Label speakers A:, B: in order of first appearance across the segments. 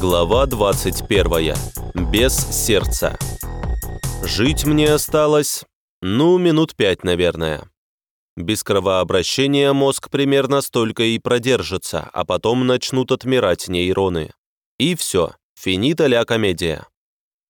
A: Глава 21. Без сердца. Жить мне осталось, ну, минут пять, наверное. Без кровообращения мозг примерно столько и продержится, а потом начнут отмирать нейроны. И все, финита ля комедия.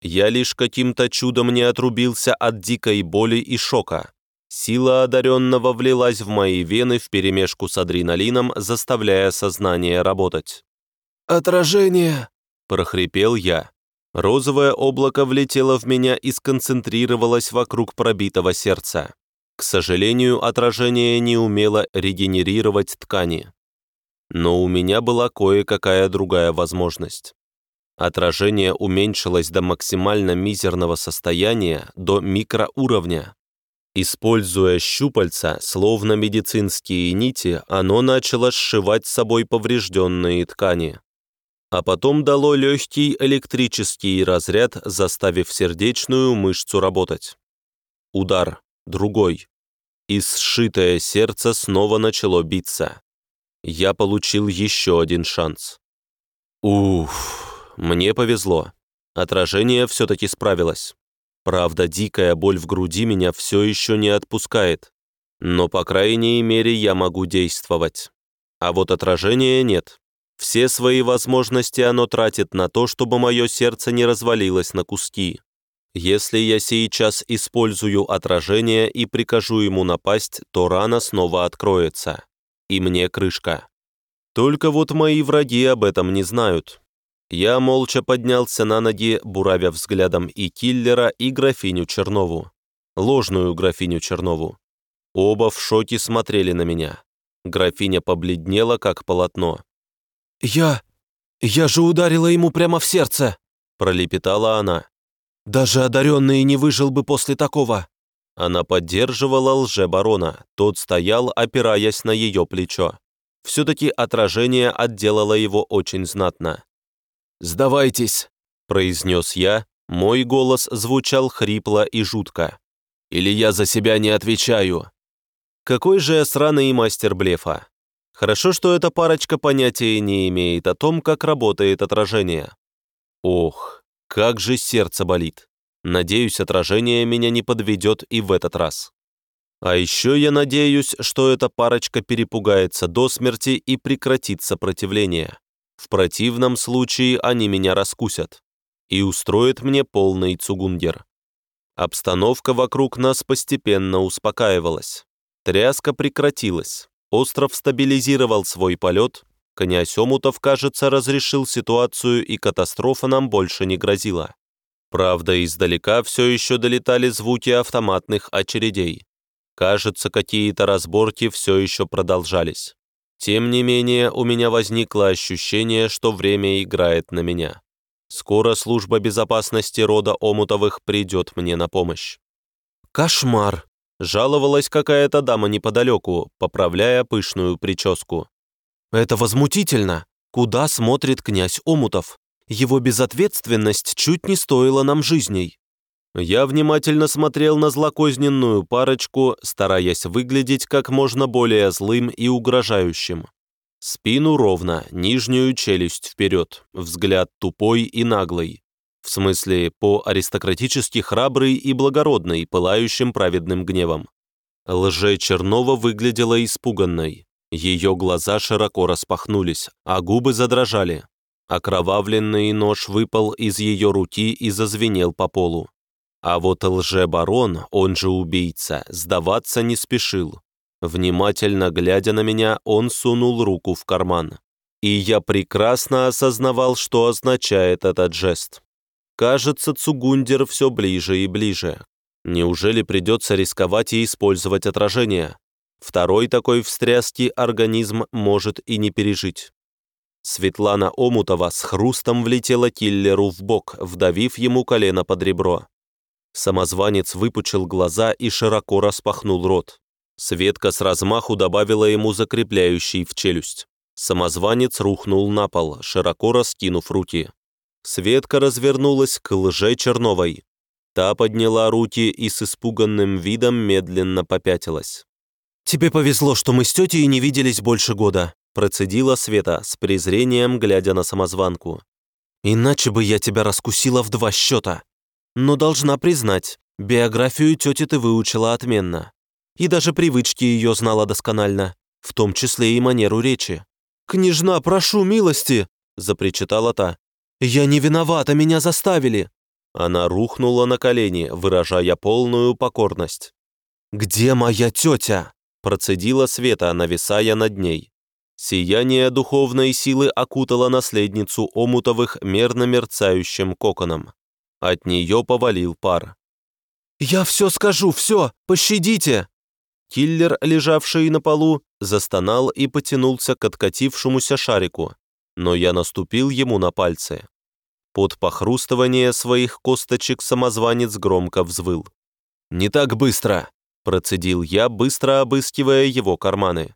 A: Я лишь каким-то чудом не отрубился от дикой боли и шока. Сила одаренного влилась в мои вены вперемешку с адреналином, заставляя сознание работать.
B: «Отражение!»
A: – прохрипел я. Розовое облако влетело в меня и сконцентрировалось вокруг пробитого сердца. К сожалению, отражение не умело регенерировать ткани. Но у меня была кое-какая другая возможность. Отражение уменьшилось до максимально мизерного состояния, до микроуровня. Используя щупальца, словно медицинские нити, оно начало сшивать с собой поврежденные ткани а потом дало легкий электрический разряд, заставив сердечную мышцу работать. Удар, другой. И сшитое сердце снова начало биться. Я получил еще один шанс. Уф, мне повезло. Отражение все-таки справилось. Правда, дикая боль в груди меня все еще не отпускает. Но, по крайней мере, я могу действовать. А вот отражения нет. Все свои возможности оно тратит на то, чтобы мое сердце не развалилось на куски. Если я сейчас использую отражение и прикажу ему напасть, то рана снова откроется. И мне крышка. Только вот мои враги об этом не знают. Я молча поднялся на ноги, буравя взглядом и киллера, и графиню Чернову. Ложную графиню Чернову. Оба в шоке смотрели на меня. Графиня побледнела, как полотно.
B: «Я... я же ударила ему прямо в сердце!»
A: пролепетала она.
B: «Даже одаренный не выжил бы после такого!»
A: Она поддерживала лже-барона, тот стоял, опираясь на ее плечо. Все-таки отражение отделало его очень знатно.
B: «Сдавайтесь!» – произнес
A: я, мой голос звучал хрипло и жутко.
B: «Или я за себя не отвечаю!»
A: Какой же я сраный мастер блефа. Хорошо, что эта парочка понятия не имеет о том, как работает отражение. Ох, как же сердце болит. Надеюсь, отражение меня не подведет и в этот раз. А еще я надеюсь, что эта парочка перепугается до смерти и прекратит сопротивление. В противном случае они меня раскусят и устроят мне полный цугундер. Обстановка вокруг нас постепенно успокаивалась. Тряска прекратилась. Остров стабилизировал свой полет, князь Омутов, кажется, разрешил ситуацию и катастрофа нам больше не грозила. Правда, издалека все еще долетали звуки автоматных очередей. Кажется, какие-то разборки все еще продолжались. Тем не менее, у меня возникло ощущение, что время играет на меня. Скоро служба безопасности рода Омутовых придет мне на помощь.
B: «Кошмар!»
A: Жаловалась какая-то дама неподалеку, поправляя пышную прическу.
B: «Это возмутительно! Куда смотрит князь Омутов? Его безответственность чуть не стоила нам жизней».
A: Я внимательно смотрел на злокозненную парочку, стараясь выглядеть как можно более злым и угрожающим. Спину ровно, нижнюю челюсть вперед, взгляд тупой и наглый. В смысле, по-аристократически храбрый и благородный, пылающим праведным гневом. Лже Чернова выглядела испуганной. Ее глаза широко распахнулись, а губы задрожали. Окровавленный нож выпал из ее руки и зазвенел по полу. А вот лже-барон, он же убийца, сдаваться не спешил. Внимательно глядя на меня, он сунул руку в карман. И я прекрасно осознавал, что означает этот жест. Кажется, Цугундер все ближе и ближе. Неужели придется рисковать и использовать отражение? Второй такой встряски организм может и не пережить. Светлана Омутова с хрустом влетела киллеру в бок, вдавив ему колено под ребро. Самозванец выпучил глаза и широко распахнул рот. Светка с размаху добавила ему закрепляющий в челюсть. Самозванец рухнул на пол, широко раскинув руки. Светка развернулась к лже Черновой. Та подняла руки и с испуганным видом медленно попятилась.
B: «Тебе повезло, что мы с тетей не виделись больше года»,
A: процедила Света с презрением, глядя на самозванку.
B: Иначе бы я тебя раскусила в два счета. Но должна признать, биографию тети ты выучила отменно. И даже привычки ее знала досконально, в том числе и манеру речи. «Княжна, прошу милости!» – запричитала та. «Я не виновата, меня заставили!»
A: Она рухнула на колени, выражая полную покорность.
B: «Где моя тетя?» – процедила Света, нависая над ней.
A: Сияние духовной силы окутало наследницу Омутовых мерно мерцающим коконом. От нее повалил пар.
B: «Я все скажу, все! Пощадите!»
A: Киллер, лежавший на полу, застонал и потянулся к откатившемуся шарику, но я наступил ему на пальцы. Под похрустывание своих косточек самозванец громко взвыл.
B: «Не так быстро!» – процедил я, быстро обыскивая его карманы.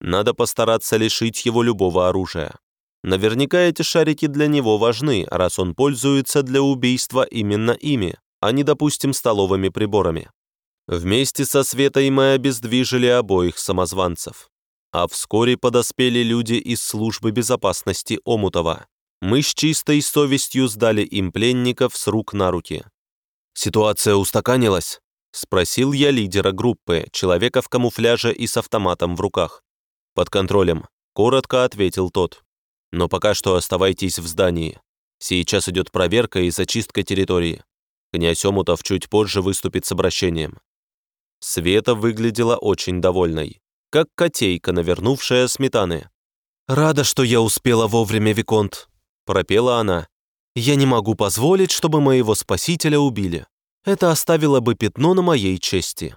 A: «Надо постараться лишить его любого оружия. Наверняка эти шарики для него важны, раз он пользуется для убийства именно ими, а не, допустим, столовыми приборами. Вместе со Светой мы обездвижили обоих самозванцев. А вскоре подоспели люди из службы безопасности Омутова. Мы с чистой совестью сдали им пленников с рук на руки.
B: «Ситуация устаканилась?» – спросил я лидера группы, человека в камуфляже и с автоматом в руках.
A: «Под контролем», – коротко ответил тот. «Но пока что оставайтесь в здании. Сейчас идет проверка и зачистка территории. Князь Омутов чуть позже выступит с обращением. Света выглядела очень довольной, как котейка, навернувшая сметаны.
B: «Рада, что я успела вовремя, Виконт», — пропела она. «Я не могу позволить, чтобы моего спасителя убили. Это оставило бы пятно на моей чести».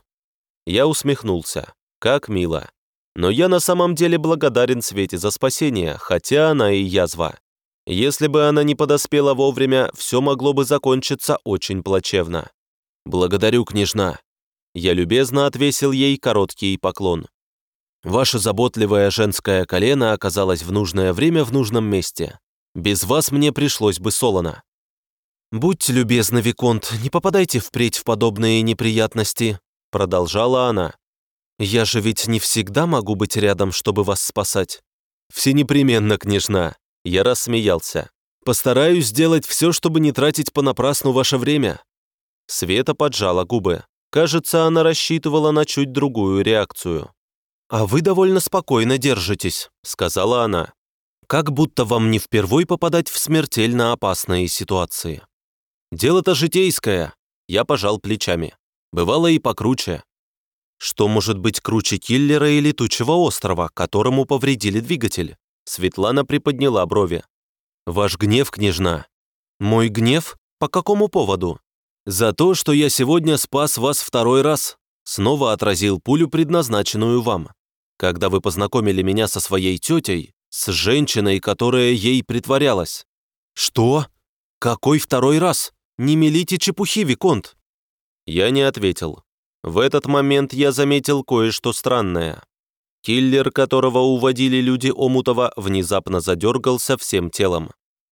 A: Я усмехнулся. Как мило. Но я на самом деле благодарен Свете за спасение, хотя она и язва. Если бы она не подоспела вовремя, все могло бы закончиться очень плачевно. «Благодарю, княжна», я любезно отвесил ей короткий поклон. Ваше заботливое женское колено оказалось в нужное время в нужном месте. Без вас мне пришлось бы солоно.
B: «Будьте любезны, Виконт, не попадайте впредь в подобные неприятности», продолжала она. «Я же ведь не всегда могу быть рядом, чтобы вас спасать».
A: «Все непременно, княжна», я рассмеялся. «Постараюсь сделать все, чтобы не тратить понапрасну ваше время». Света поджала губы. Кажется, она рассчитывала на чуть другую реакцию.
B: «А вы довольно спокойно держитесь», — сказала она. «Как будто вам не впервой попадать в смертельно опасные ситуации».
A: «Дело-то житейское», — я пожал плечами. «Бывало и покруче».
B: «Что может быть круче киллера и летучего острова, которому повредили двигатель?»
A: Светлана приподняла брови.
B: «Ваш гнев, княжна». «Мой гнев? По какому поводу?»
A: «За то, что я сегодня спас вас второй раз», снова отразил пулю, предназначенную вам. Когда вы познакомили меня со своей тетей, с женщиной, которая ей притворялась».
B: «Что? Какой второй раз? Не мелите чепухи, Виконт!»
A: Я не ответил. В этот момент я заметил кое-что странное. Киллер, которого уводили люди Омутова, внезапно задергался всем телом.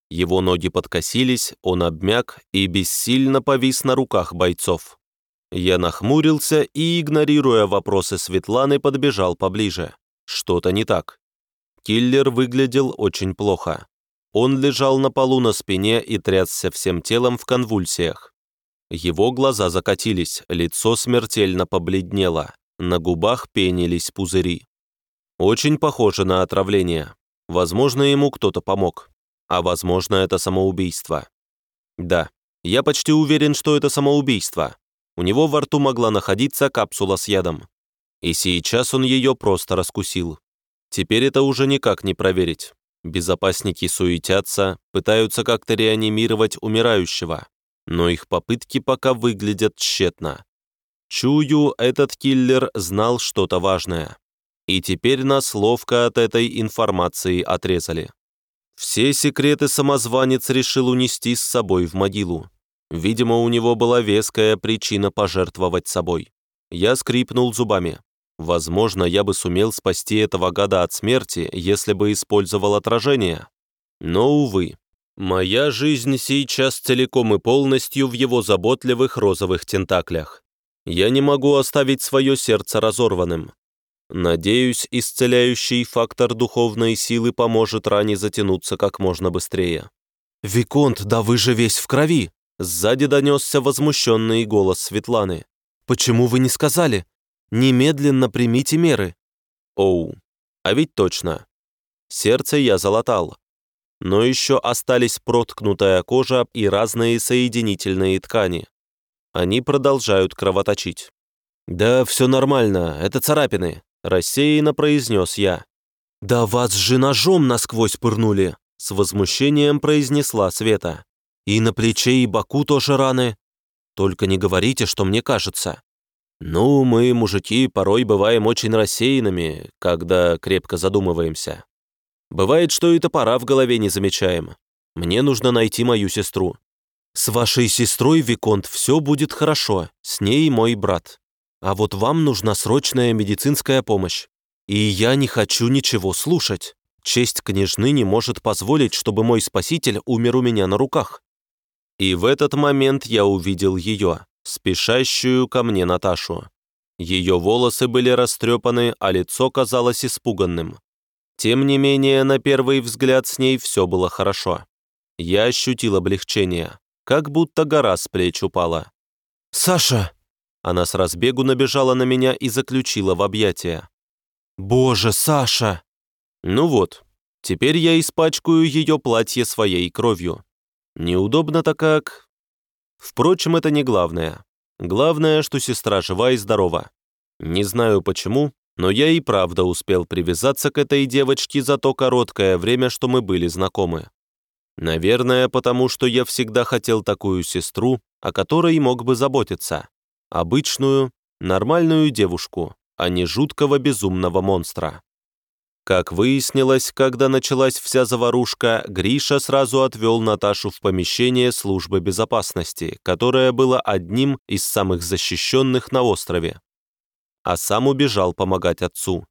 A: Его ноги подкосились, он обмяк и бессильно повис на руках бойцов. Я нахмурился и, игнорируя вопросы Светланы, подбежал поближе. Что-то не так. Киллер выглядел очень плохо. Он лежал на полу на спине и трясся всем телом в конвульсиях. Его глаза закатились, лицо смертельно побледнело, на губах пенились пузыри. Очень похоже на отравление. Возможно, ему кто-то помог. А возможно, это самоубийство. Да, я почти уверен, что это самоубийство. У него во рту могла находиться капсула с ядом. И сейчас он ее просто раскусил. Теперь это уже никак не проверить. Безопасники суетятся, пытаются как-то реанимировать умирающего, но их попытки пока выглядят тщетно. Чую, этот киллер знал что-то важное. И теперь нас ловко от этой информации отрезали. Все секреты самозванец решил унести с собой в могилу. Видимо, у него была веская причина пожертвовать собой. Я скрипнул зубами. Возможно, я бы сумел спасти этого гада от смерти, если бы использовал отражение. Но, увы, моя жизнь сейчас целиком и полностью в его заботливых розовых тентаклях. Я не могу оставить свое сердце разорванным. Надеюсь, исцеляющий фактор духовной силы поможет ране затянуться как можно быстрее.
B: «Виконт, да вы же весь в крови!» Сзади донесся возмущенный голос Светланы. «Почему вы не сказали? Немедленно примите меры!»
A: Оу, а ведь точно. Сердце я залатал. Но еще остались проткнутая кожа и разные соединительные ткани. Они продолжают кровоточить. «Да все нормально, это царапины», – рассеянно произнес я.
B: «Да вас же ножом насквозь пырнули!» – с возмущением произнесла Света. «И на плече, и боку тоже раны. Только не говорите, что мне кажется».
A: «Ну, мы, мужики, порой бываем очень рассеянными, когда крепко задумываемся. Бывает, что и топора в голове не замечаем. Мне нужно найти мою сестру».
B: «С вашей сестрой, Виконт, все будет хорошо, с ней мой брат. А вот вам нужна срочная медицинская помощь. И я не хочу ничего слушать. Честь княжны не может позволить, чтобы мой спаситель умер у меня на руках».
A: И в этот момент я увидел ее спешащую ко мне Наташу. Ее волосы были растрепаны, а лицо казалось испуганным. Тем не менее, на первый взгляд с ней все было хорошо. Я ощутил облегчение, как будто гора с плеч упала.
B: «Саша!»
A: Она с разбегу набежала на меня и заключила в объятия.
B: «Боже, Саша!»
A: Ну вот, теперь я испачкаю ее платье своей кровью. Неудобно-то как, Впрочем, это не главное. Главное, что сестра жива и здорова. Не знаю почему, но я и правда успел привязаться к этой девочке за то короткое время, что мы были знакомы. Наверное, потому что я всегда хотел такую сестру, о которой мог бы заботиться. Обычную, нормальную девушку, а не жуткого безумного монстра. Как выяснилось, когда началась вся заварушка, Гриша сразу отвел Наташу в помещение службы безопасности, которое было одним из самых защищенных на острове. А сам убежал помогать отцу.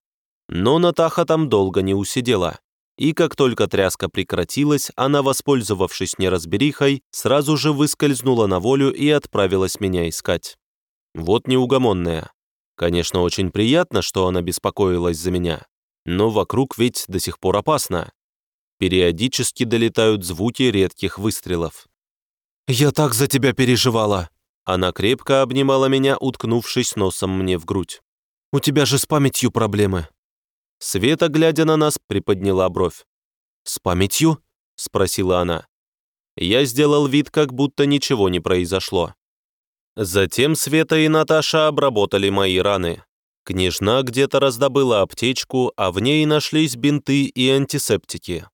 A: Но Натаха там долго не усидела. И как только тряска прекратилась, она, воспользовавшись неразберихой, сразу же выскользнула на волю и отправилась меня искать. Вот неугомонная. Конечно, очень приятно, что она беспокоилась за меня, но вокруг ведь до сих пор опасно. Периодически долетают звуки редких выстрелов.
B: «Я так за тебя переживала!»
A: Она крепко обнимала меня, уткнувшись носом мне в грудь.
B: «У тебя же с памятью проблемы!»
A: Света, глядя на нас, приподняла бровь.
B: «С памятью?» — спросила она.
A: Я сделал вид, как будто ничего не произошло. Затем Света и Наташа обработали мои раны. Княжна где-то раздобыла аптечку, а в ней нашлись бинты и антисептики.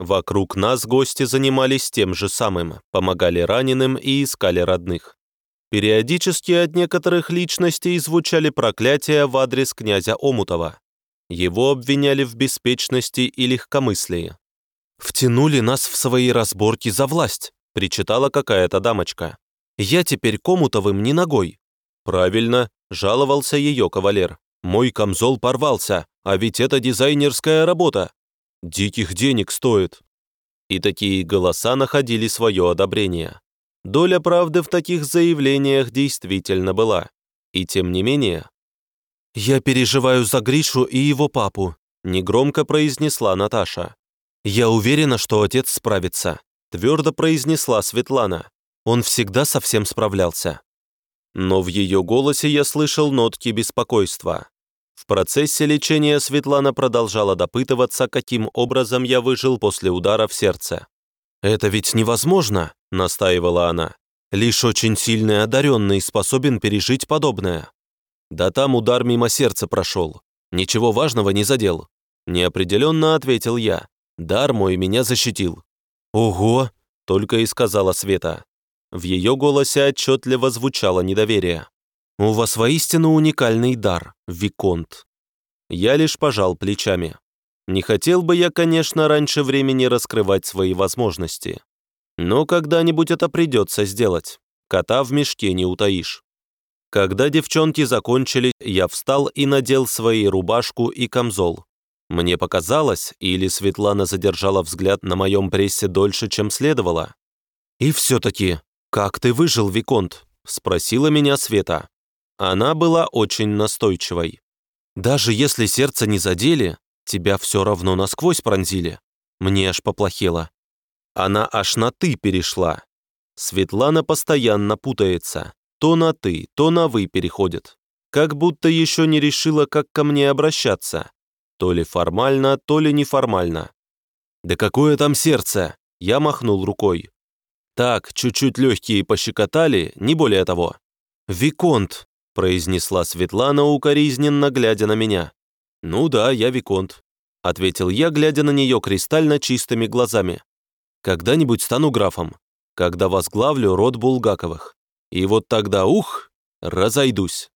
A: Вокруг нас гости занимались тем же самым, помогали раненым и искали родных. Периодически от некоторых личностей звучали проклятия в адрес князя Омутова. Его обвиняли в беспечности и легкомыслии.
B: «Втянули нас в свои разборки за власть», — причитала какая-то дамочка. «Я теперь Комутовым не ногой».
A: «Правильно, Жаловался ее кавалер. «Мой камзол порвался, а ведь это дизайнерская работа. Диких денег стоит». И такие голоса находили свое одобрение. Доля правды в таких заявлениях действительно была. И тем не менее...
B: «Я переживаю за Гришу и его папу», — негромко произнесла Наташа. «Я уверена, что отец справится», — твердо произнесла Светлана. «Он всегда совсем справлялся»
A: но в ее голосе я слышал нотки беспокойства. В процессе лечения Светлана продолжала допытываться, каким образом я выжил после удара в сердце.
B: «Это ведь невозможно», — настаивала она. «Лишь очень сильный одаренный способен пережить подобное».
A: «Да там удар мимо сердца прошел. Ничего важного не задел». Неопределенно ответил я. Дар мой меня защитил.
B: «Ого!»
A: — только и сказала Света. В ее голосе отчетливо звучало недоверие.
B: «У вас воистину уникальный дар, Виконт».
A: Я лишь пожал плечами. Не хотел бы я, конечно, раньше времени раскрывать свои возможности. Но когда-нибудь это придется сделать. Кота в мешке не утаишь. Когда девчонки закончили, я встал и надел свои рубашку и камзол. Мне показалось, или Светлана задержала взгляд на моем прессе дольше, чем следовало.
B: И все-таки «Как ты выжил, Виконт?» – спросила меня Света. Она была очень настойчивой. «Даже если сердце не задели, тебя все равно насквозь пронзили. Мне аж поплохело».
A: Она аж на «ты» перешла. Светлана постоянно путается. То на «ты», то на «вы» переходит. Как будто еще не решила, как ко мне обращаться. То ли формально, то ли неформально. «Да какое там сердце?» Я махнул рукой. «Так, чуть-чуть легкие пощекотали, не более того». «Виконт», — произнесла Светлана, укоризненно глядя на меня. «Ну да, я Виконт», — ответил я, глядя на нее кристально чистыми глазами. «Когда-нибудь стану графом, когда возглавлю род Булгаковых. И вот тогда, ух, разойдусь».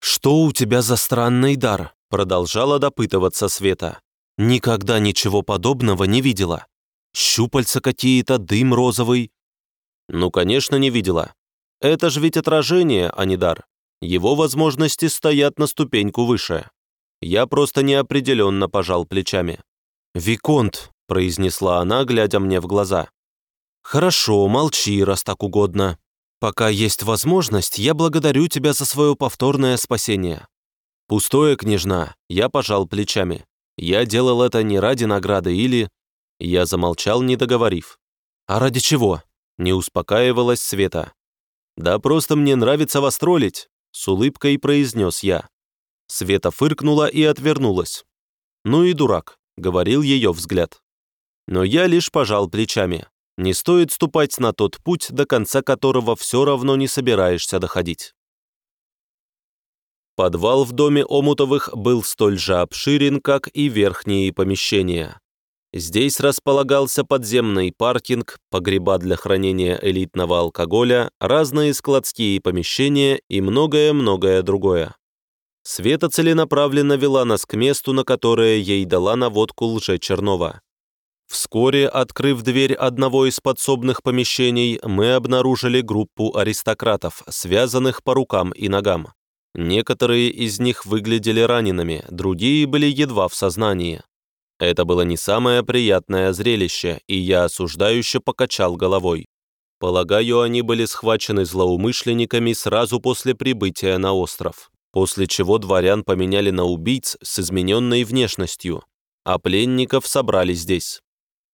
A: «Что у тебя за странный дар?» — продолжала допытываться Света. «Никогда ничего подобного не видела. Щупальца какие-то, дым розовый». «Ну, конечно, не видела. Это же ведь отражение, а не дар. Его возможности стоят на ступеньку выше». Я просто неопределенно пожал плечами. «Виконт», — произнесла она, глядя мне в глаза. «Хорошо, молчи, раз так угодно. Пока есть возможность, я благодарю тебя за свое повторное спасение». «Пустое, княжна», — я пожал плечами. «Я делал это не ради награды или...» Я замолчал, не договорив. «А ради чего?» — не успокаивалась Света. «Да просто мне нравится вас троллить», — с улыбкой произнес я. Света фыркнула и отвернулась. «Ну и дурак», — говорил ее взгляд. Но я лишь пожал плечами. Не стоит ступать на тот путь, до конца которого все равно не собираешься доходить. Подвал в доме Омутовых был столь же обширен, как и верхние помещения. Здесь располагался подземный паркинг, погреба для хранения элитного алкоголя, разные складские помещения и многое-многое другое. Света целенаправленно вела нас к месту, на которое ей дала наводку лже-Чернова. Вскоре, открыв дверь одного из подсобных помещений, мы обнаружили группу аристократов, связанных по рукам и ногам. Некоторые из них выглядели ранеными, другие были едва в сознании. Это было не самое приятное зрелище, и я осуждающе покачал головой. Полагаю, они были схвачены злоумышленниками сразу после прибытия на остров после чего дворян поменяли на убийц с измененной внешностью, а пленников собрали здесь.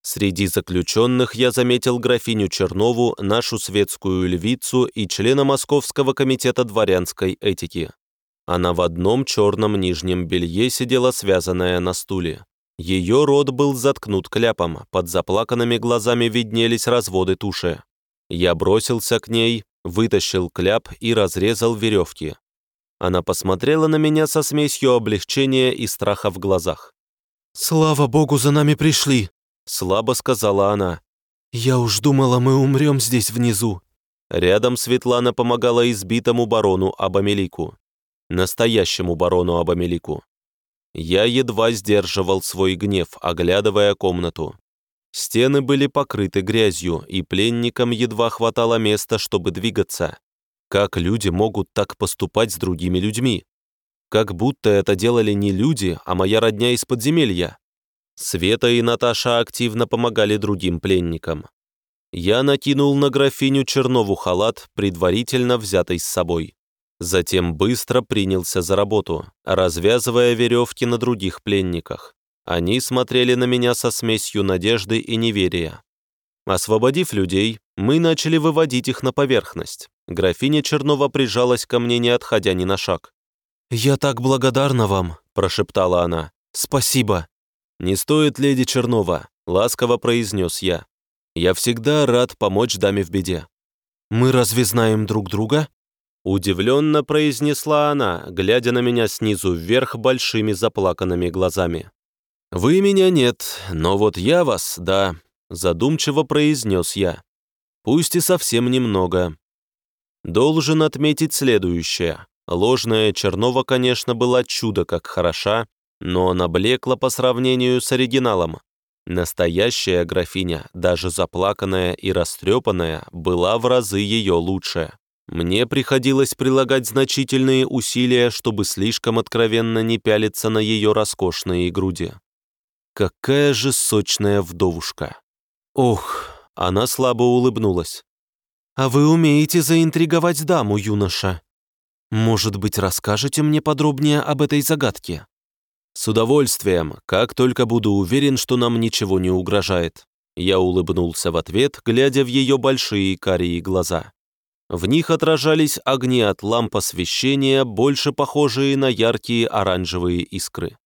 A: Среди заключенных я заметил графиню Чернову, нашу светскую львицу и члена Московского комитета дворянской этики. Она в одном черном нижнем белье сидела связанная на стуле. Ее рот был заткнут кляпом, под заплаканными глазами виднелись разводы туши. Я бросился к ней, вытащил кляп и разрезал веревки. Она посмотрела на меня со смесью облегчения и страха в глазах. «Слава богу, за нами пришли!» — слабо сказала она. «Я уж думала, мы умрем здесь внизу». Рядом Светлана помогала избитому барону Абамелику. Настоящему барону Абамелику. Я едва сдерживал свой гнев, оглядывая комнату. Стены были покрыты грязью, и пленникам едва хватало места, чтобы двигаться. Как люди могут так поступать с другими людьми? Как будто это делали не люди, а моя родня из подземелья. Света и Наташа активно помогали другим пленникам. Я накинул на графиню Чернову халат, предварительно взятый с собой. Затем быстро принялся за работу, развязывая веревки на других пленниках. Они смотрели на меня со смесью надежды и неверия. Освободив людей, мы начали выводить их на поверхность. Графиня Чернова прижалась ко мне, не отходя ни на шаг. «Я так благодарна вам», – прошептала она. «Спасибо». «Не стоит, леди Чернова», – ласково произнес я. «Я всегда рад помочь даме в беде». «Мы разве знаем друг друга?» Удивленно произнесла она, глядя на меня снизу вверх большими заплаканными глазами. «Вы меня нет, но вот я вас, да», – задумчиво произнес я. «Пусть и совсем немного. Должен отметить следующее. Ложная Чернова, конечно, была чудо как хороша, но она блекла по сравнению с оригиналом. Настоящая графиня, даже заплаканная и растрепанная, была в разы ее лучше. Мне приходилось прилагать значительные усилия, чтобы слишком откровенно не пялиться на ее роскошные груди. Какая же сочная вдовушка! Ох, она слабо улыбнулась. «А вы умеете заинтриговать даму, юноша. Может быть, расскажете мне подробнее об этой загадке?» «С удовольствием, как только буду уверен, что нам ничего не угрожает». Я улыбнулся в ответ, глядя в ее большие карие глаза. В них отражались огни от ламп освещения, больше похожие на яркие оранжевые искры.